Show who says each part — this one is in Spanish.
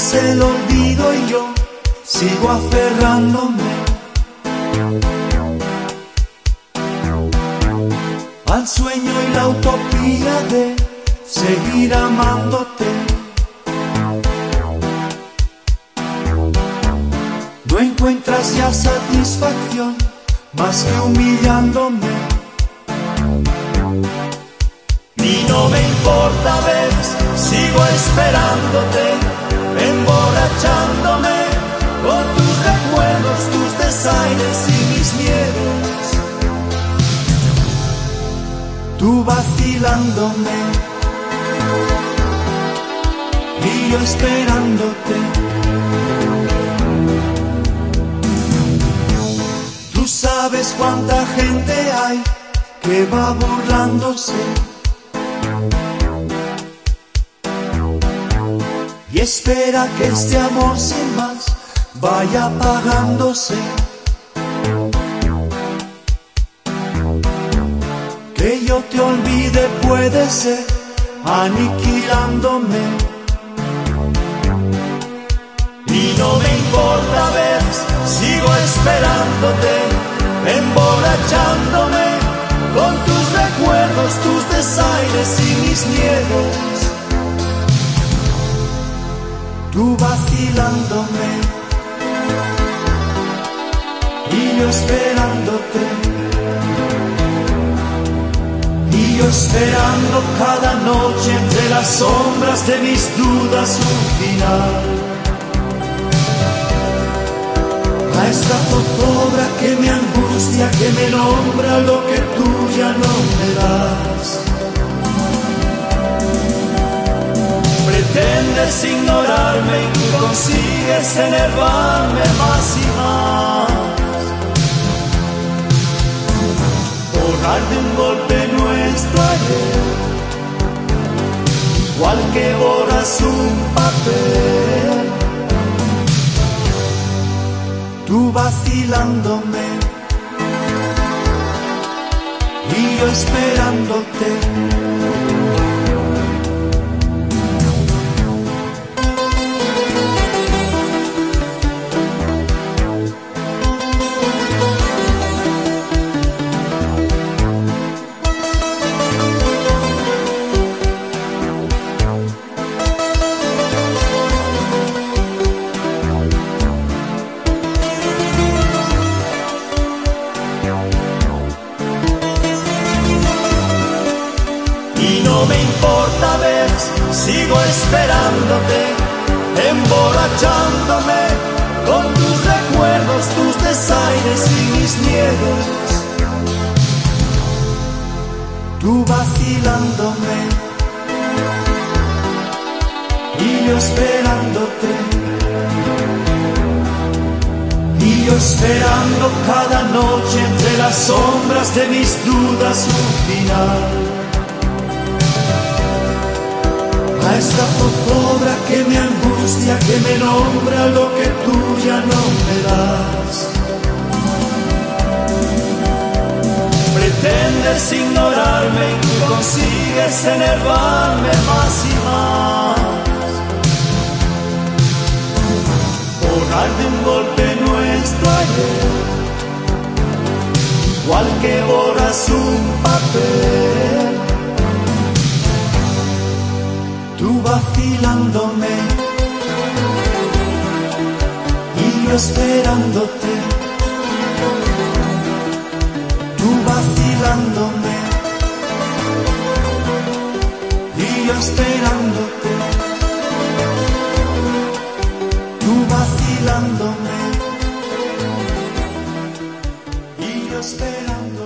Speaker 1: quieres el olvido y yo sigo aferrándome al sueño y la utopía de seguir amándote. No encuentras ya satisfacción más que humillándome. Y no me importa, ves, sigo esperándote, Tú vacilándome y yo esperándote. Tú sabes cuánta gente hay que va burlándose. Y espera que este amor sin más vaya apagándose. Yo te olvide puede ser aniquilándome. Y no me importa ver, sigo esperándote, emborrachándome con tus recuerdos, tus desaires y mis miedos. Tú vacilándome y yo esperándote. Esperando cada noche entre las sombras de mis dudas un final. A esta zozobra que me angustia, que me nombra lo que tú ya no me das. Pretendes ignorarme y consigues enervarme más y más. De un golpe nuestro ayer, igual que borras un papel. Tú vacilándome y yo esperándote. Sigo esperándote, emborrachándome con tus recuerdos, tus desaires y mis miedos. Tú vacilándome y yo esperándote. Y yo esperando cada noche entre las sombras de mis dudas un final. A esta zozobra que me angustia, que me nombra lo que tú ya no me das. Pretendes ignorarme y consigues enervarme más y más. Borrar de un golpe nuestro ayer, igual que borras un papel vacilándome y yo esperándote, tú vacilándome y yo esperándote, tú vacilándome y yo esperándote.